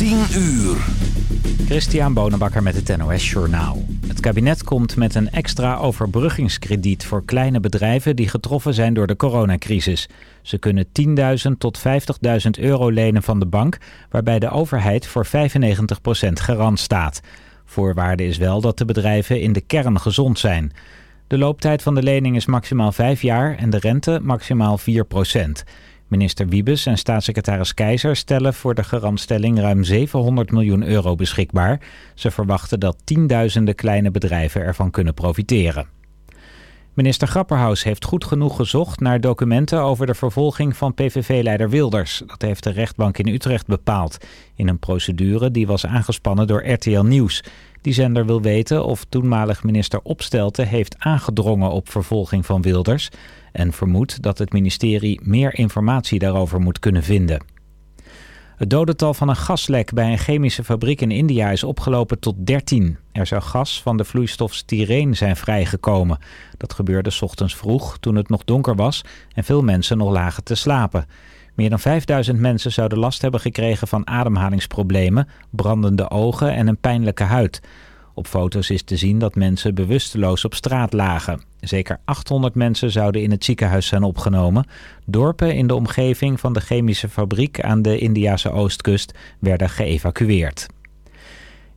10 uur. Christian Bonenbakker met het NOS Journaal. Het kabinet komt met een extra overbruggingskrediet voor kleine bedrijven die getroffen zijn door de coronacrisis. Ze kunnen 10.000 tot 50.000 euro lenen van de bank, waarbij de overheid voor 95% garant staat. Voorwaarde is wel dat de bedrijven in de kern gezond zijn. De looptijd van de lening is maximaal 5 jaar en de rente maximaal 4 Minister Wiebes en staatssecretaris Keizer stellen voor de garantstelling ruim 700 miljoen euro beschikbaar. Ze verwachten dat tienduizenden kleine bedrijven ervan kunnen profiteren. Minister Grapperhaus heeft goed genoeg gezocht naar documenten over de vervolging van PVV-leider Wilders. Dat heeft de rechtbank in Utrecht bepaald. In een procedure die was aangespannen door RTL Nieuws. Die zender wil weten of toenmalig minister Opstelten heeft aangedrongen op vervolging van Wilders en vermoedt dat het ministerie meer informatie daarover moet kunnen vinden. Het dodental van een gaslek bij een chemische fabriek in India is opgelopen tot 13. Er zou gas van de vloeistof styreen zijn vrijgekomen. Dat gebeurde ochtends vroeg toen het nog donker was en veel mensen nog lagen te slapen. Meer dan 5000 mensen zouden last hebben gekregen van ademhalingsproblemen, brandende ogen en een pijnlijke huid. Op foto's is te zien dat mensen bewusteloos op straat lagen. Zeker 800 mensen zouden in het ziekenhuis zijn opgenomen. Dorpen in de omgeving van de chemische fabriek aan de Indiase oostkust werden geëvacueerd.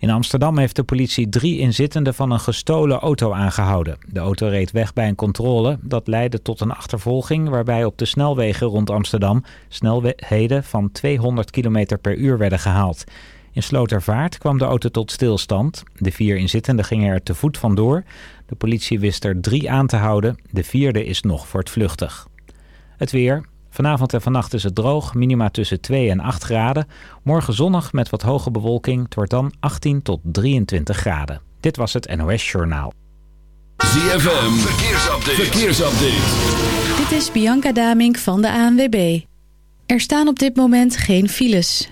In Amsterdam heeft de politie drie inzittenden van een gestolen auto aangehouden. De auto reed weg bij een controle. Dat leidde tot een achtervolging waarbij op de snelwegen rond Amsterdam snelheden van 200 km per uur werden gehaald. In Slotervaart kwam de auto tot stilstand. De vier inzittenden gingen er te voet vandoor. De politie wist er drie aan te houden. De vierde is nog voortvluchtig. Het weer. Vanavond en vannacht is het droog, minima tussen 2 en 8 graden. Morgen zonnig met wat hoge bewolking. Het wordt dan 18 tot 23 graden. Dit was het NOS Journaal. ZFM, verkeersupdate. verkeersupdate. Dit is Bianca Damink van de ANWB. Er staan op dit moment geen files.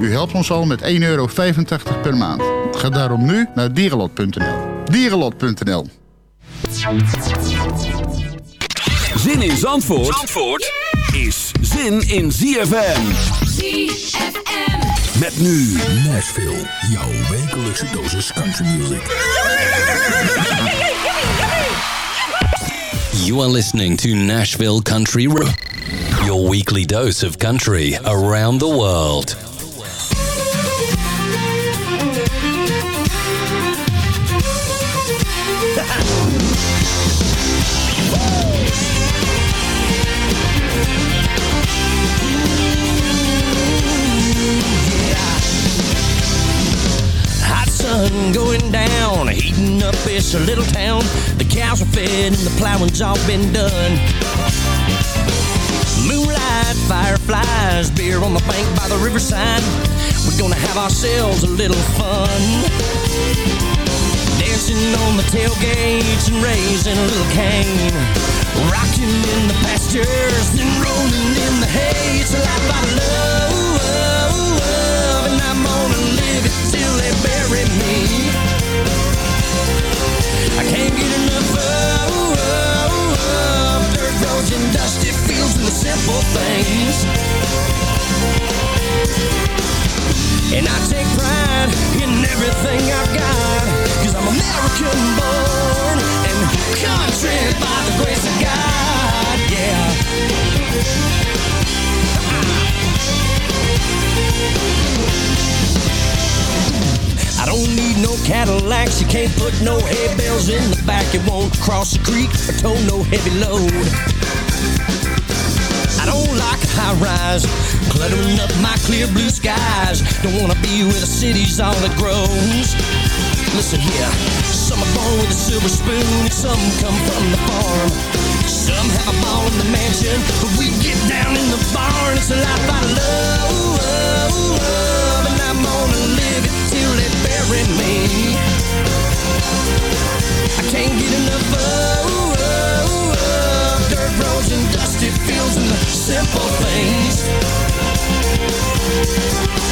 U helpt ons al met 1,85 euro per maand. Ga daarom nu naar dierenlot.nl. Dierenlot.nl Zin in Zandvoort, Zandvoort is zin in ZFM. ZFM. Met nu Nashville, jouw wekelijkse dosis country music. You are listening to Nashville Country Road, your weekly dose of country around the world. Sun going down, heating up this little town. The cows are fed and the plowing's all been done. Moonlight, fireflies, beer on the bank by the riverside. We're gonna have ourselves a little fun. Dancing on the tailgates and raising a little cane. Rocking in the pastures and rolling in the hay. It's a life I love, I'm gonna live it till they bury me. I can't get enough of, of dirt roads and dusty fields and the simple things. And I take pride in everything I've got Cause I'm American born And country by the grace of God, yeah don't need no Cadillacs You can't put no hay bales in the back It won't cross the creek or tow no heavy load I don't like high rise, cluttering up my clear blue skies. Don't wanna be where the city's all that grows. Listen here, some are born with a silver spoon, and some come from the farm. Some have a ball in the mansion, but we get down in the barn. It's a life I love, oh, oh, oh, scaring me. I can't get enough of Dirt roads and dusty fields and the simple things.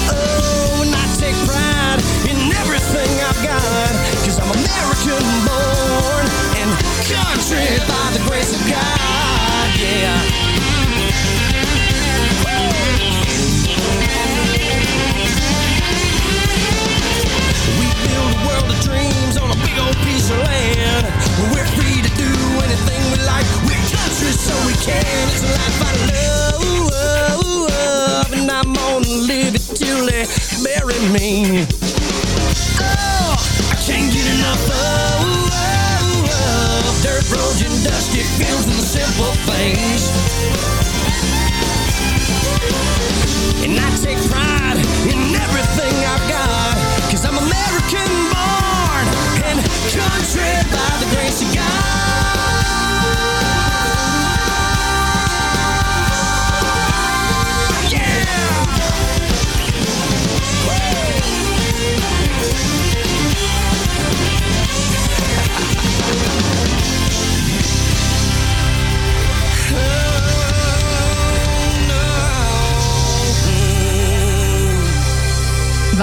Oh, and I take pride in everything I've got Cause I'm American born and country by the grace of God, yeah. is land We're free to do anything we like. We're country so we can. It's a life I love. And I'm gonna live it till they bury me. Oh, I can't get enough of oh, oh, Dirt roads and dusty fields and the simple things. And I take pride in everything I've got. Cause I'm American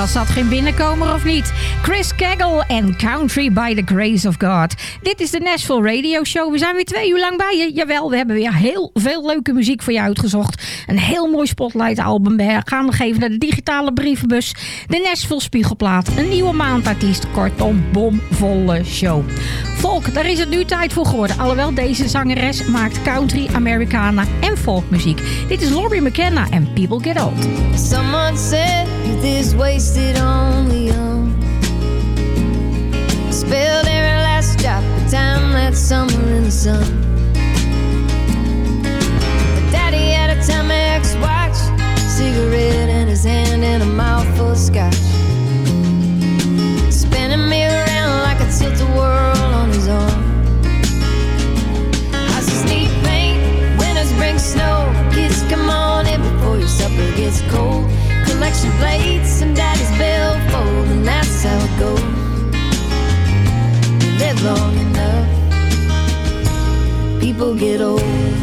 Was dat geen binnenkomer of niet? Chris Kegel en Country by the Grace of God. Dit is de Nashville Radio Show. We zijn weer twee uur lang bij je. Jawel, we hebben weer heel veel leuke muziek voor je uitgezocht. Een heel mooi Spotlight album. We gaan nog even naar de digitale brievenbus. De Nashville Spiegelplaat. Een nieuwe maandartiest. Kortom, bomvolle show. Volk, daar is het nu tijd voor geworden. Alhoewel deze zangeres maakt country, Americana en folkmuziek. Dit is Laurie McKenna en People Get Old. Someone said youth is wasted on the young. Spilled every last drop of time that summer in the sun. But daddy had a Timex watch, cigarette in his hand, and a mouthful of scotch. Spinning me around like a tilt a whirl on his arm. Houses need paint, winters bring snow. Kids, come on in before your supper gets cold. Collection plates and daddy's billfold, and that's how it goes. People get old.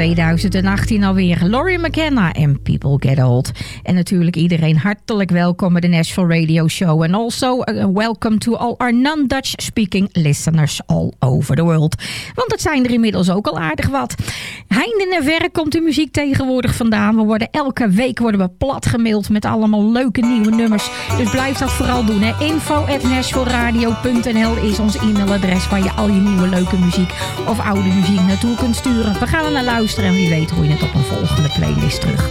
2018 alweer. Laurie McKenna en People Get Old. En natuurlijk iedereen hartelijk welkom bij de Nashville Radio Show. En also uh, welcome to all our non-Dutch speaking listeners all over the world. Want het zijn er inmiddels ook al aardig wat. Heinde en verre komt de muziek tegenwoordig vandaan. We worden elke week worden we plat gemaild met allemaal leuke nieuwe nummers. Dus blijf dat vooral doen. Hè. Info is ons e-mailadres waar je al je nieuwe leuke muziek of oude muziek naartoe kunt sturen. We gaan er naar luisteren. En wie weet hoor je het op een volgende playlist terug.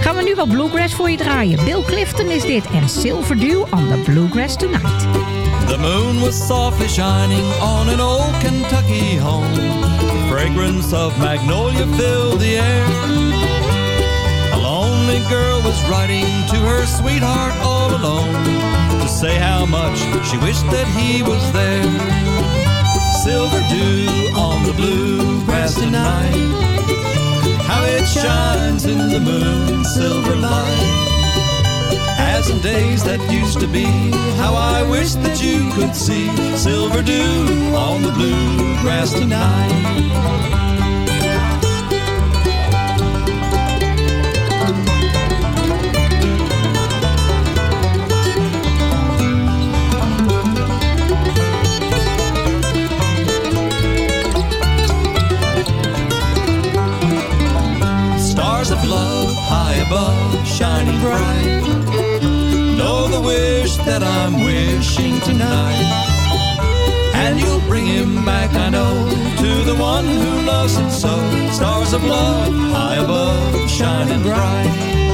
Gaan we nu wat bluegrass voor je draaien. Bill Clifton is dit en Silver Dew on the Bluegrass Tonight. The moon was softly shining on an old Kentucky home. The fragrance of magnolia filled the air. A lonely girl was writing to her sweetheart all alone to say how much she wished that he was there. Silver dew on the bluegrass tonight. Shines in the moon, silver light. As in days that used to be, how I wish that you could see silver dew on the bluegrass tonight. I'm tonight. And you'll bring him back, I know, to the one who loves him so. Stars of love high above, shining bright.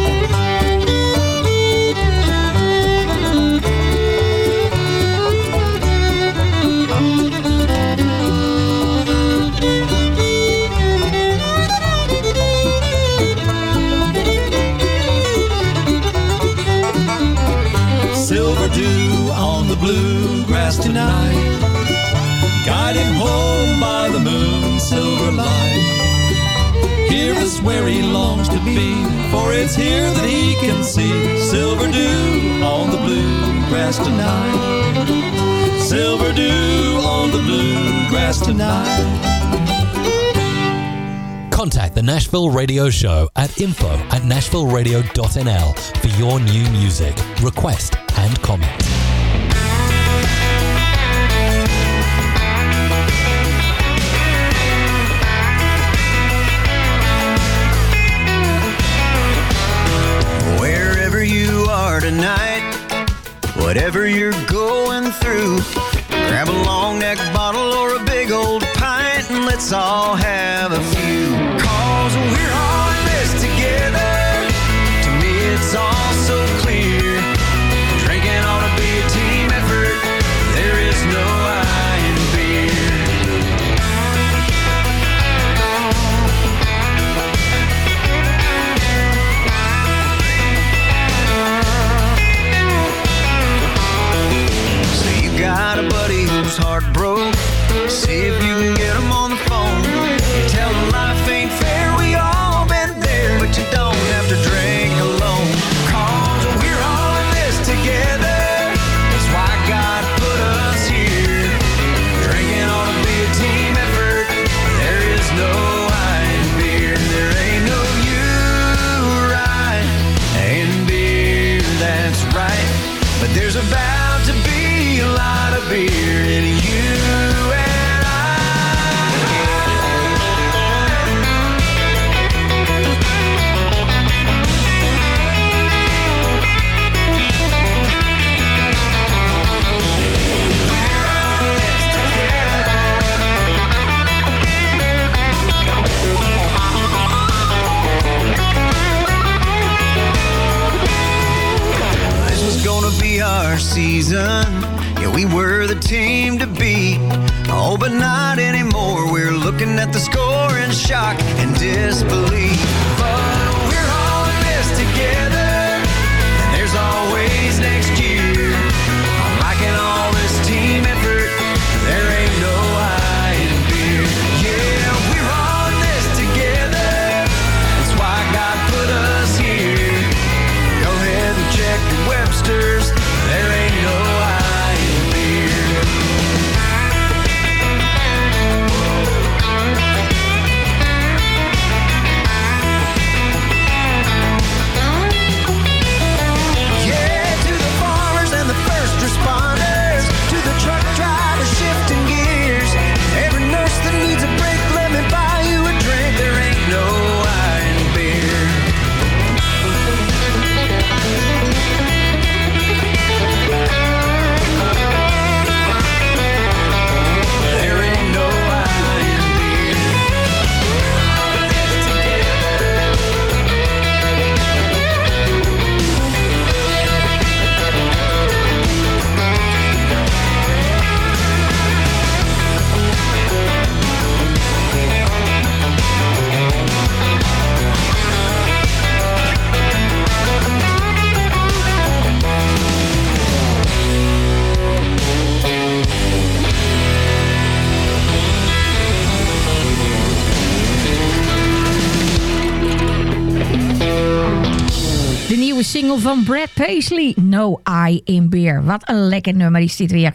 Light. Where he longs to be, for it's here that he can see silver dew on the bluegrass tonight. Silver dew on the bluegrass tonight. Contact the Nashville Radio Show at info at nashvilleradio.nl for your new music, request, and comment. Tonight, whatever you're going through, grab a long neck bottle or a big old pint and let's all have a few. Cause we're all we were the team to beat. Oh, but not anymore. We're looking at the score in shock and disbelief. Paisley, No Eye in Beer. Wat een lekker nummer is dit weer.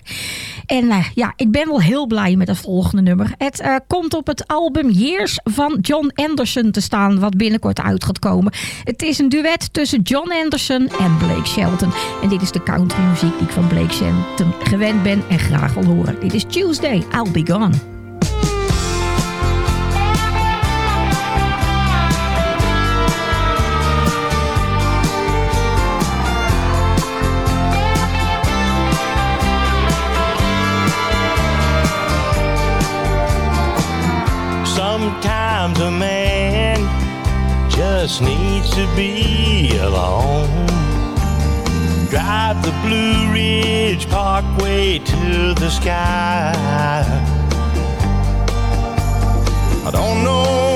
En uh, ja, ik ben wel heel blij met het volgende nummer. Het uh, komt op het album Years van John Anderson te staan, wat binnenkort uit gaat komen. Het is een duet tussen John Anderson en Blake Shelton. En dit is de country muziek die ik van Blake Shelton gewend ben en graag wil horen. Dit is Tuesday, I'll Be Gone. Just needs to be alone. Drive the Blue Ridge Parkway to the sky. I don't know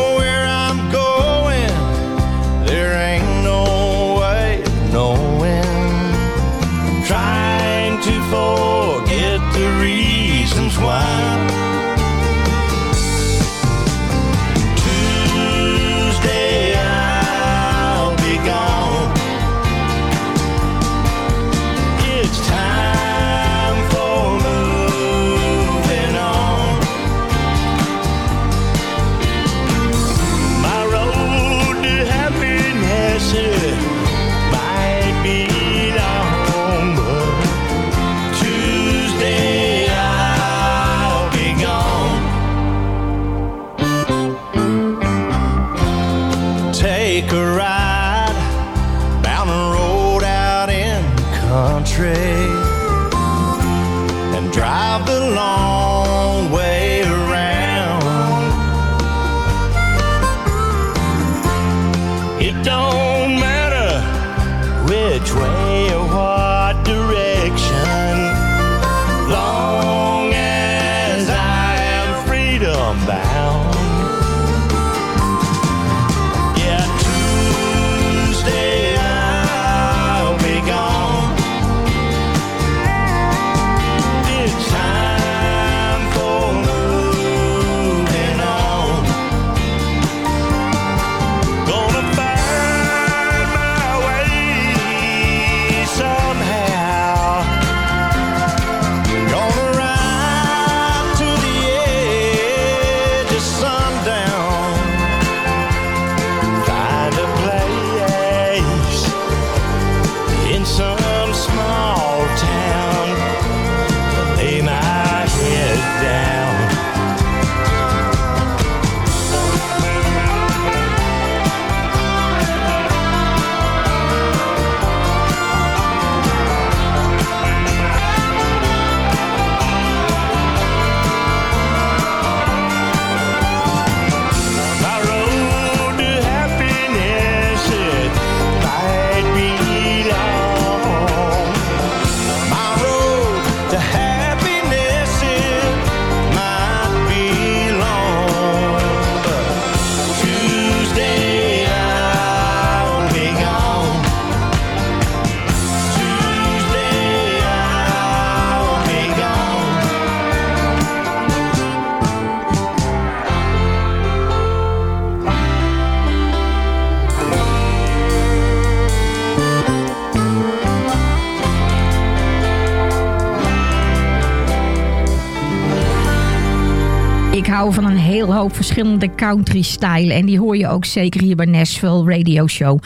hoop verschillende country-stijlen. En die hoor je ook zeker hier bij Nashville Radio Show.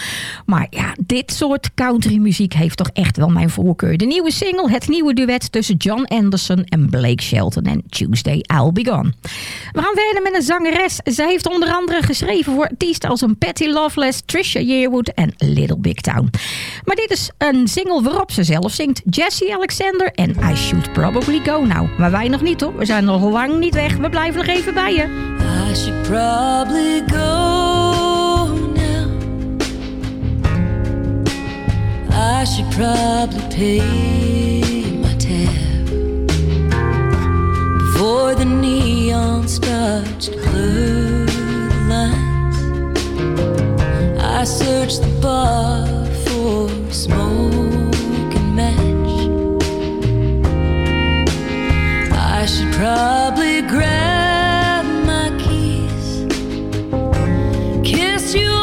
Maar ja, dit soort country-muziek heeft toch echt wel mijn voorkeur. De nieuwe single, het nieuwe duet tussen John Anderson en Blake Shelton. En Tuesday I'll Be Gone. We gaan verder met een zangeres. Zij heeft onder andere geschreven voor artiesten als een Patty Loveless, Trisha Yearwood en Little Big Town. Maar dit is een single waarop ze zelf zingt. Jesse Alexander en I Should Probably Go Now. Maar wij nog niet hoor. We zijn nog lang niet weg. We blijven nog even bij je. I should probably go now. I should probably pay my tab before the neon starts to blur the lines. I search the bar for a smoking match. I should probably grab you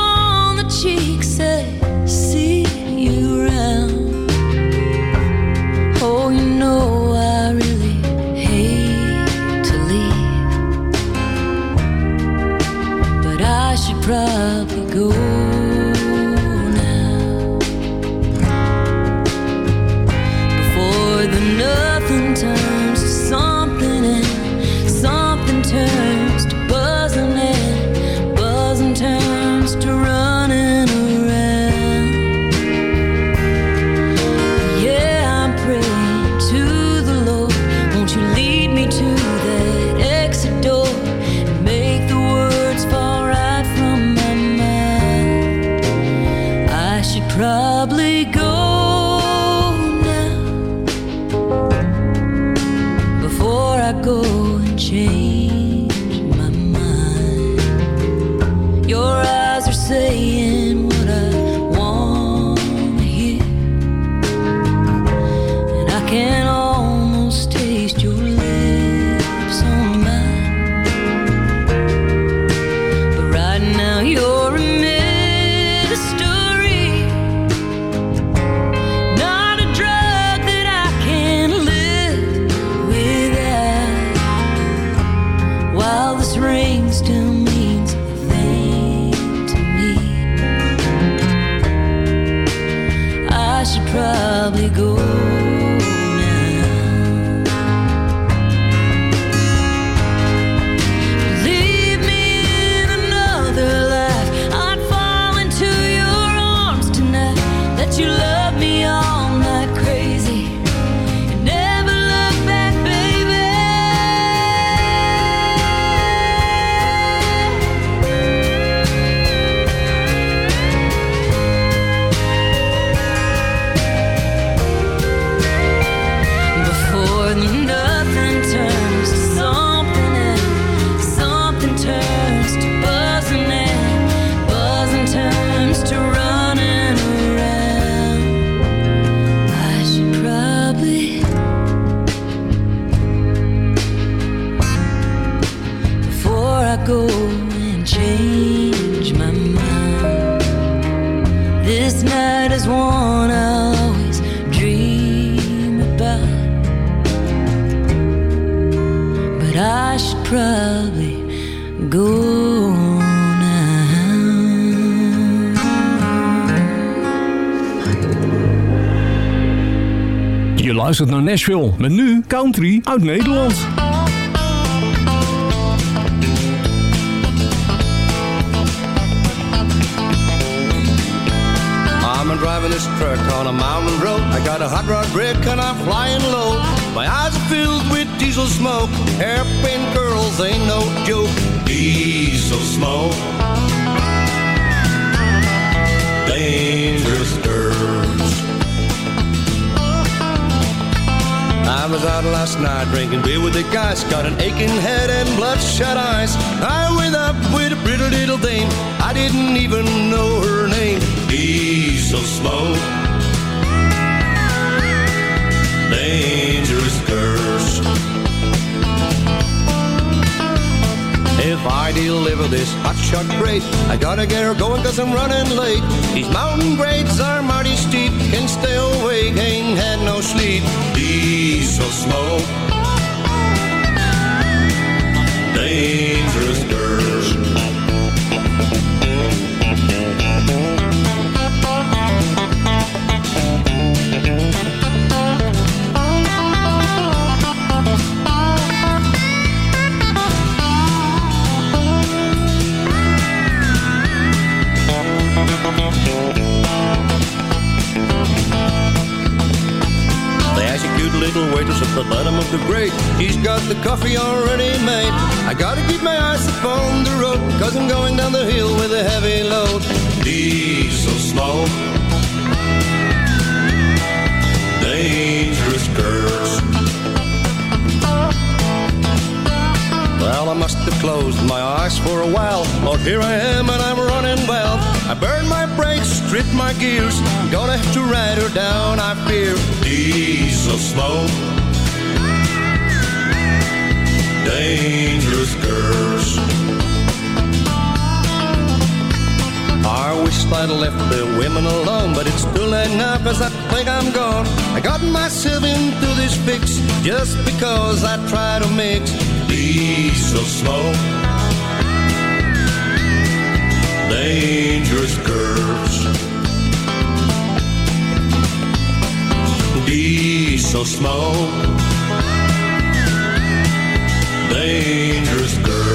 Je luistert naar Nashville met nu country uit Nederland. I'm driving this truck on a mountain road. I got a hot rod brick and I'm flying low. My eyes are filled with diesel smoke. Hairpin girls ain't no joke. Diesel smoke. Dangerous girls. I was out last night drinking beer with the guys. Got an aching head and bloodshot eyes. I went up with a pretty little dame. I didn't even know her name. Diesel smoke. Dangerous girls. I deliver this hot shot crate, I gotta get her going cause I'm running late. These mountain grades are mighty steep, can stay awake, ain't had no sleep. Diesel smoke. Dangerous little waitress at the bottom of the grate. She's got the coffee already made. I gotta keep my eyes upon the road, cause I'm going down the hill with a heavy load. Diesel smoke. Dangerous girls. Well, I must have closed my eyes for a while. But here I am and I'm running well. I burned my brakes, stripped my gears. Gonna have to ride her down, I fear. Diesel smoke. Dangerous girls. I wish I'd left the women alone, but it's too late now cause I think I'm gone. I got myself into this fix just because I try to mix diesel dangerous curves. diesel smoke. dangerous curves.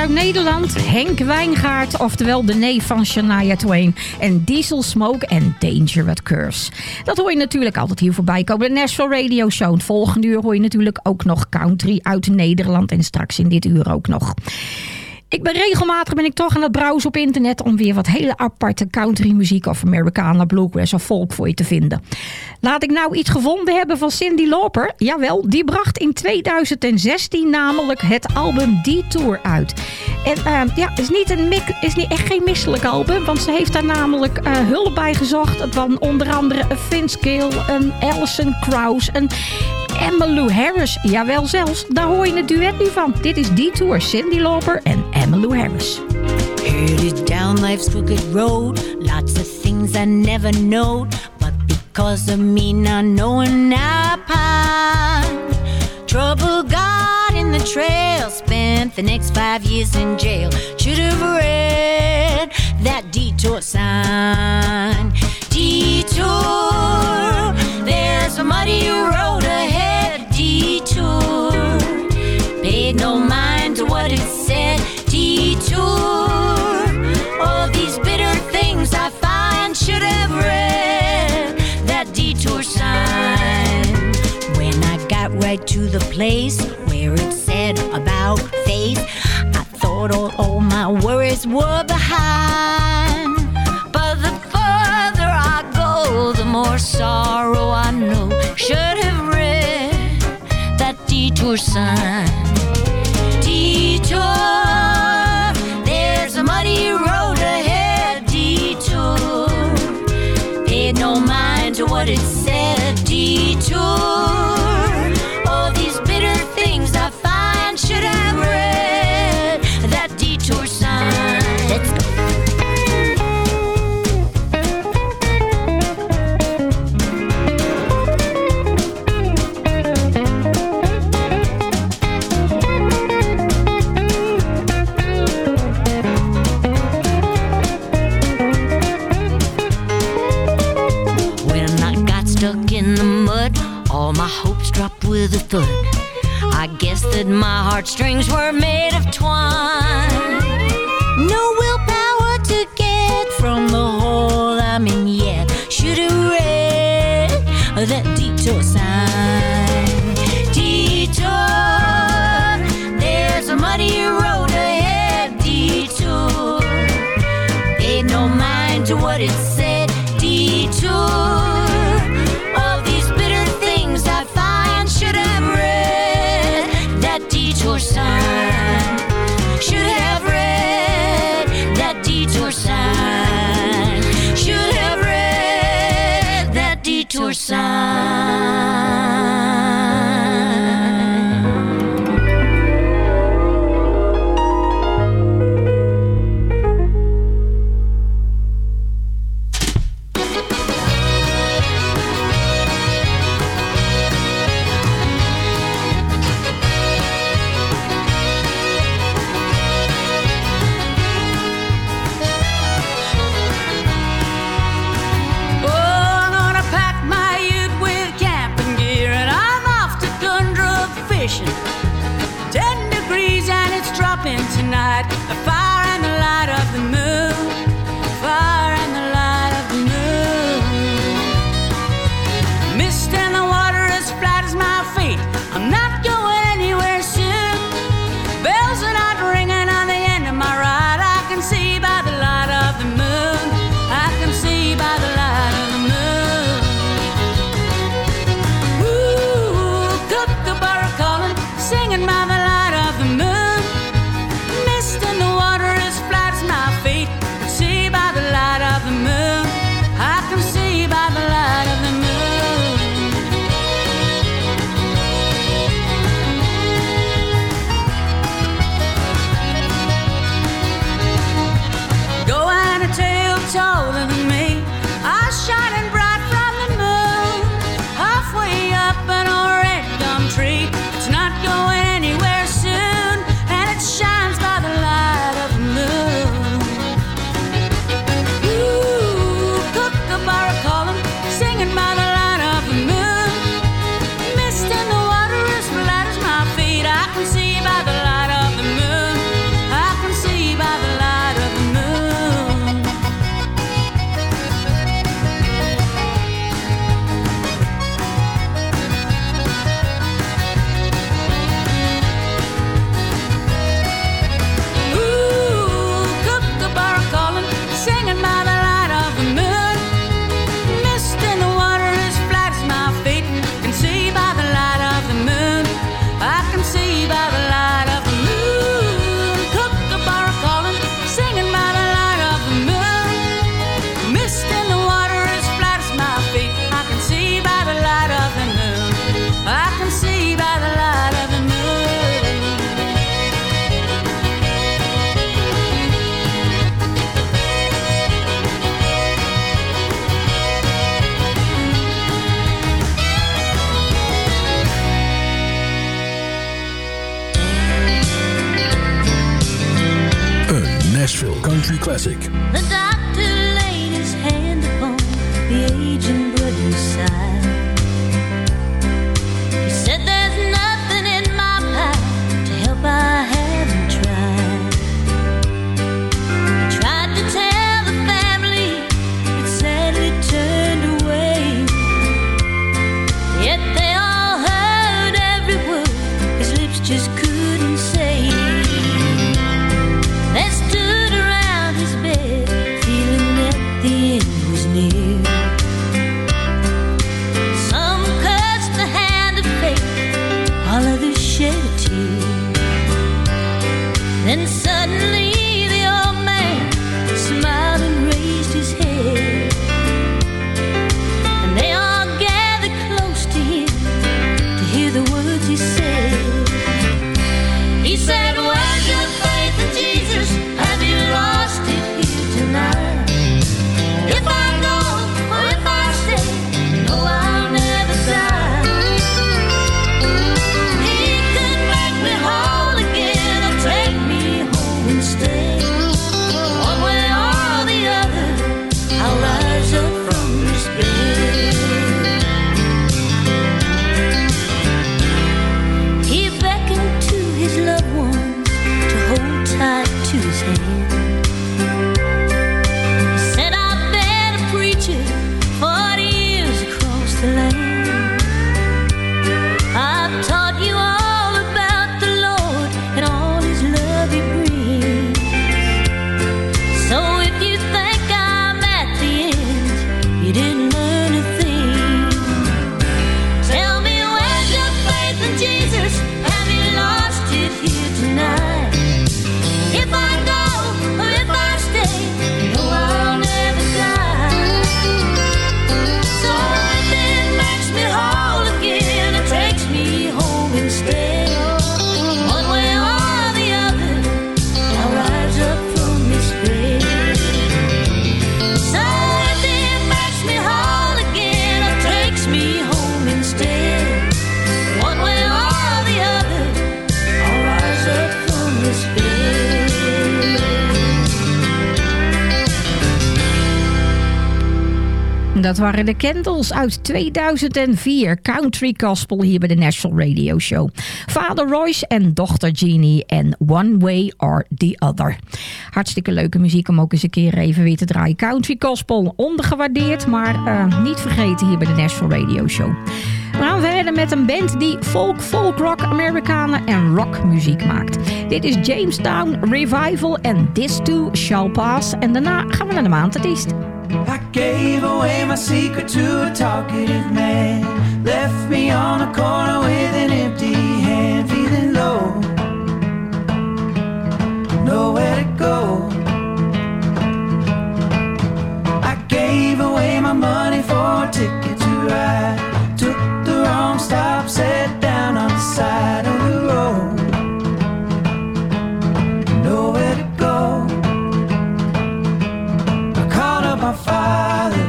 Uit Nederland, Henk Wijngaard, oftewel de neef van Shania Twain. En Diesel Smoke en Danger with Curse. Dat hoor je natuurlijk altijd hier voorbij komen. De Nashville Radio Show. Het volgende uur hoor je natuurlijk ook nog country uit Nederland. En straks in dit uur ook nog. Ik ben regelmatig ben ik toch aan het browsen op internet om weer wat hele aparte country muziek of Americana, bluegrass of folk voor je te vinden. Laat ik nou iets gevonden hebben van Cindy Lauper. Jawel, die bracht in 2016 namelijk het album Detour uit. En uh, ja, is niet een mik, is niet echt geen misselijk album, want ze heeft daar namelijk uh, hulp bij gezocht van onder andere Vince Gill, een Alison Krauss, een Emmylou Harris. Jawel zelfs, daar hoor je het duet nu van. Dit is Detour, Cindy Lauper en Emmylou Harris. Headed down life's crooked road. Lots of things I never know. But because of me not knowing I pine. Trouble got in the trail. Spent the next five years in jail. Should have read that detour sign. Detour. There's a muddy to the place where it said about faith, I thought all, all my worries were behind. But the further I go, the more sorrow I know. Should have read that detour sign. Detour, there's a muddy road ahead. Detour, paid no mind to what it said. Detour, guess my heartstrings were made of twine. No willpower to get from the hole I'm in yet. Should have read that detour sign. Detour, there's a muddy road ahead. Detour, paid no mind to what it said. Detour, suddenly de Candles uit 2004. Country Gospel hier bij de National Radio Show. Vader Royce en dochter Jeannie en One Way or the Other. Hartstikke leuke muziek om ook eens een keer even weer te draaien. Country Gospel, ondergewaardeerd, maar eh, niet vergeten hier bij de National Radio Show. We gaan verder met een band die folk, folk rock, Amerikanen en rockmuziek maakt. Dit is Jamestown Revival en This Too Shall Pass. En daarna gaan we naar de maandartiest. I gave away my secret to a talkative man. Left me on a corner with an empty hand, feeling low. Nowhere to go. I gave away my money for a ticket to ride. Took the wrong stop, sat down on the side of the road. Nowhere to go. I called up my father.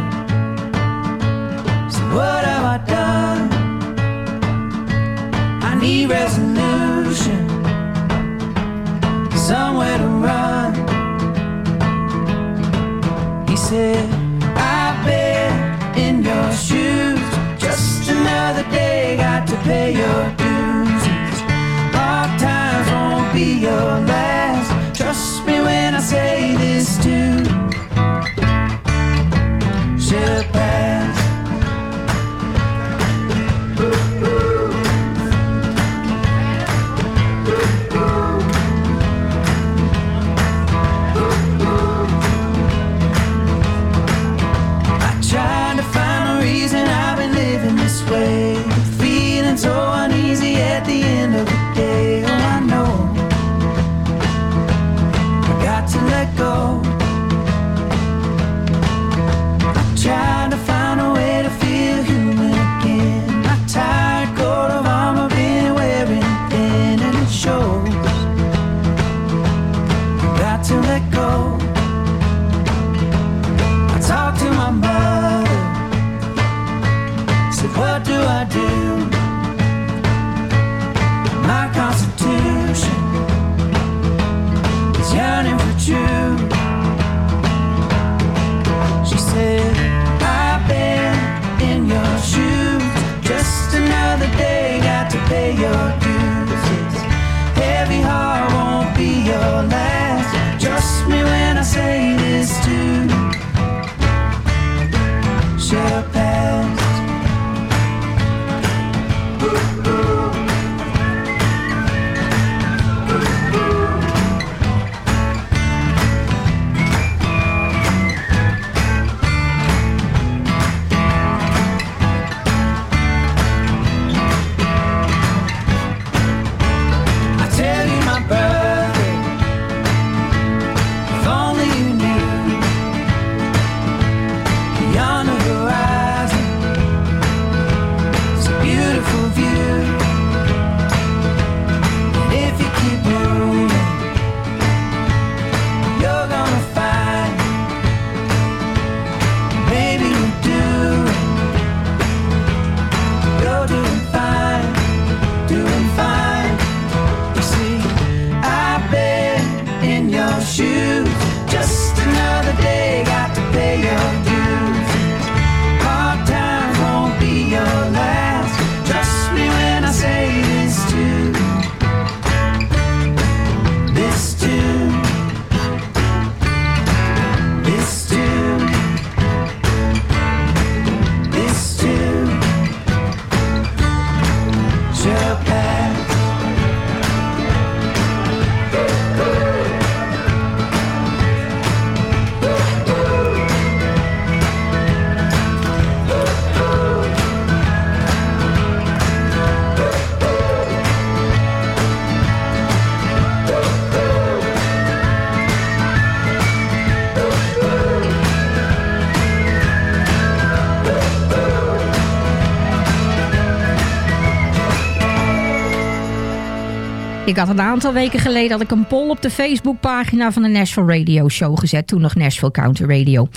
Said, What have I done? I need resolution, somewhere to run. He said, to let go. Ik had een aantal weken geleden had ik een poll op de Facebookpagina van de Nashville Radio Show gezet. Toen nog Nashville County Radio.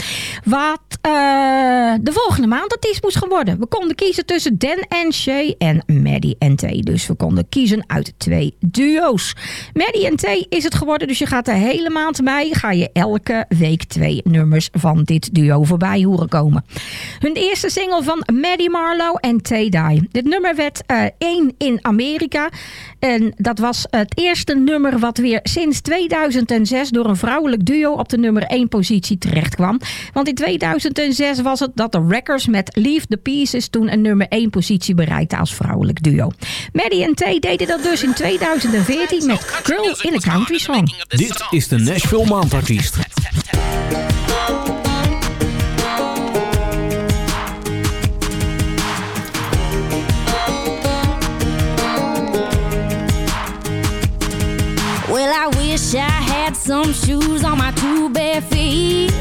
Wat uh, de volgende maand artiest moest gaan worden. We konden kiezen tussen Dan en Shay en Maddie en T. Dus we konden kiezen uit twee duo's. Maddie en T is het geworden. Dus je gaat de hele maand bij. Ga je elke week twee nummers van dit duo voorbij horen komen. Hun eerste single van Maddie Marlowe en T. Die. Dit nummer werd uh, één in Amerika. En dat was het eerste nummer wat weer sinds 2006 door een vrouwelijk duo op de nummer 1 positie terecht kwam. Want in 2006 was het dat de Wreckers met Leave the Pieces toen een nummer 1 positie bereikte als vrouwelijk duo. Maddie en Tay deden dat dus in 2014 met Girl in a Country Song. Dit is de Nashville Maandartiest. I wish I had some shoes on my two bare feet.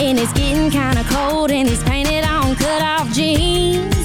And it's getting kinda cold, and he's painted on cut off jeans.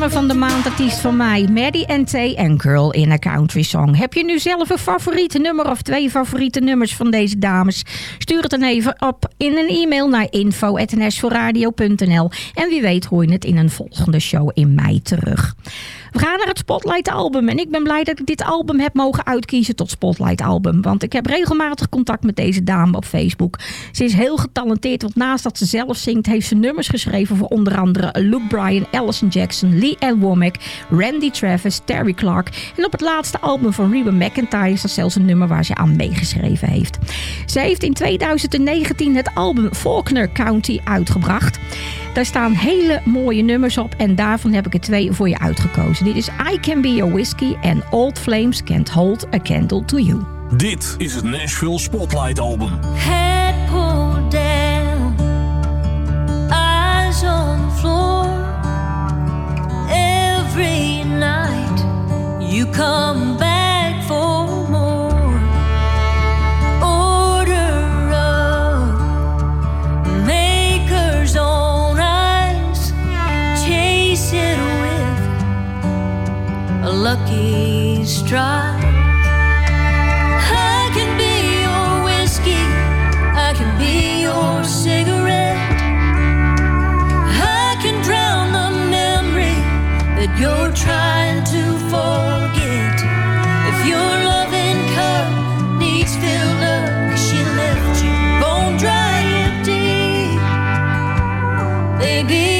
Nummer van de maandartiest van mij. Maddie T en Girl in a Country Song. Heb je nu zelf een favoriete nummer of twee favoriete nummers van deze dames? Stuur het dan even op in een e-mail naar info.nsvoorradio.nl En wie weet hoor je het in een volgende show in mei terug. We gaan naar het Spotlight album. En ik ben blij dat ik dit album heb mogen uitkiezen tot Spotlight album. Want ik heb regelmatig contact met deze dame op Facebook. Ze is heel getalenteerd. Want naast dat ze zelf zingt, heeft ze nummers geschreven voor onder andere Luke Bryan, Allison Jackson, Lee Ann Womack, Randy Travis, Terry Clark. En op het laatste album van Reba McIntyre is dat zelfs een nummer waar ze aan meegeschreven heeft. Ze heeft in 2019 het album Faulkner County uitgebracht. Daar staan hele mooie nummers op en daarvan heb ik er twee voor je uitgekozen. Dit is I Can Be Your Whiskey en Old Flames Can't Hold a Candle to You. Dit is het Nashville Spotlight Album. Head pulled down, eyes on the floor. Every night you come back. lucky strike. I can be your whiskey, I can be your cigarette. I can drown the memory that you're trying to forget. If your loving cup needs filled up, she left you bone dry empty. Baby.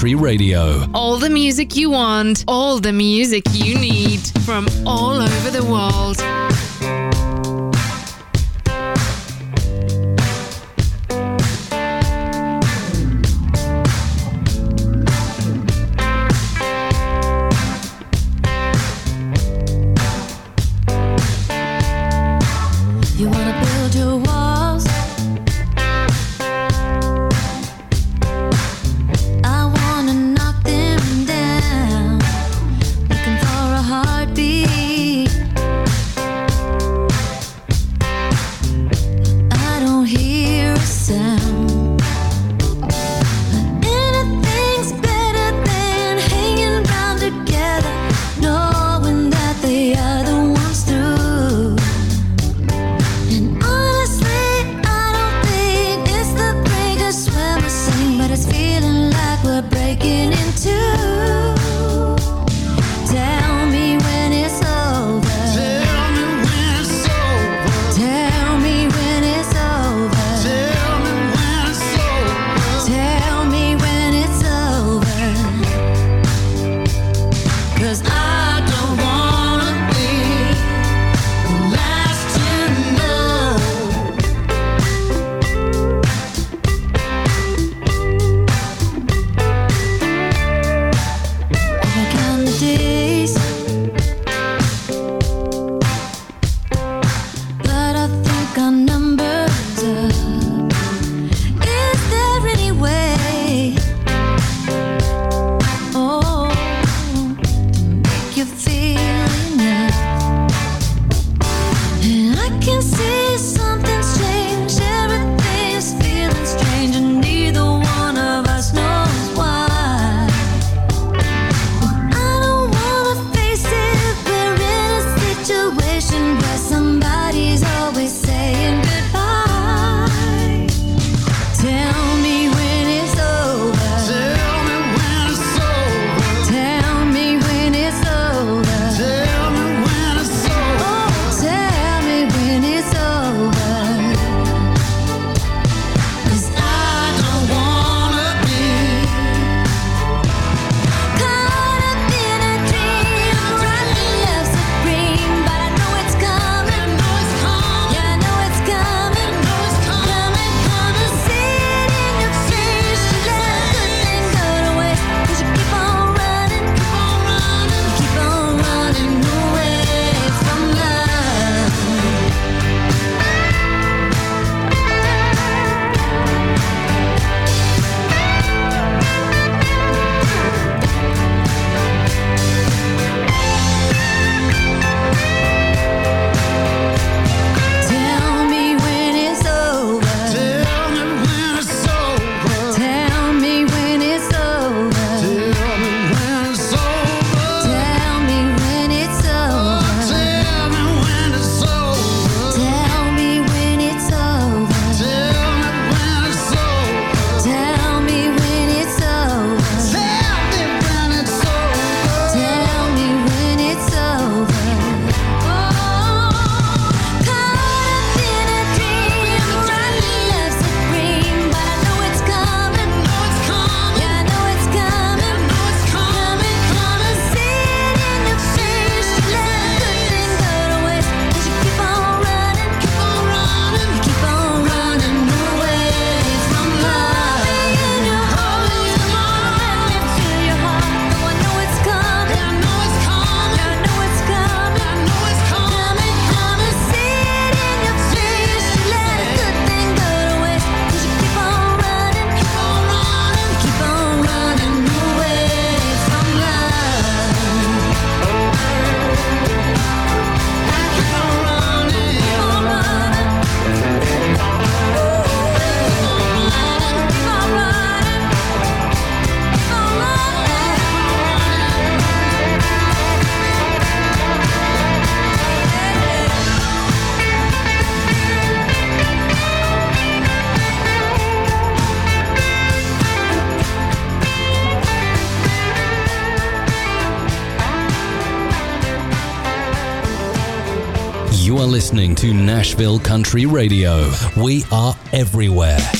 Country Radio. All the music you want, all the music you need from all over the world. Nashville Country Radio. We are everywhere.